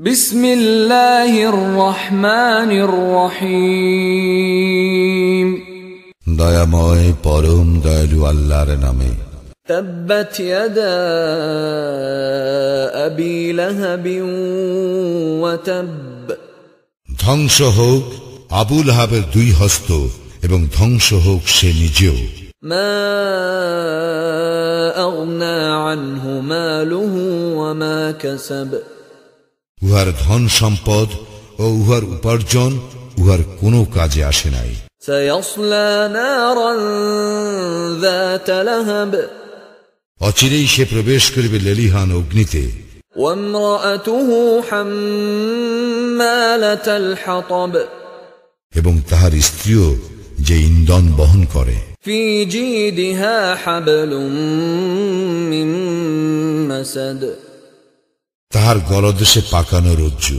بسم الله الرحمن الرحيم দয়াময় পরম দয়ালু আল্লাহর নামে تبت يدا أبي لهب وتب ধ্বংস হোক আবুল হাবের দুই হস্ত এবং ধ্বংস হোক সে নিজেও ما أغنى عنه ماله وما كسب উহার ধন সম্পদ ও উহার উপার্জন উহার কোনো কাজে আসে নাই سيصلى نارا ذات لهب অচিরেই সে প্রবেশ করিবে লেলিহান অগ্নিতে وامرأته حمالة الحطب এবং তাহার স্ত্রীও যে ইন্ধন বহন করে في جيدها حبل من مسد তাহার গলদেশে পাকানো রজ্জু।